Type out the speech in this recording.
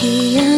He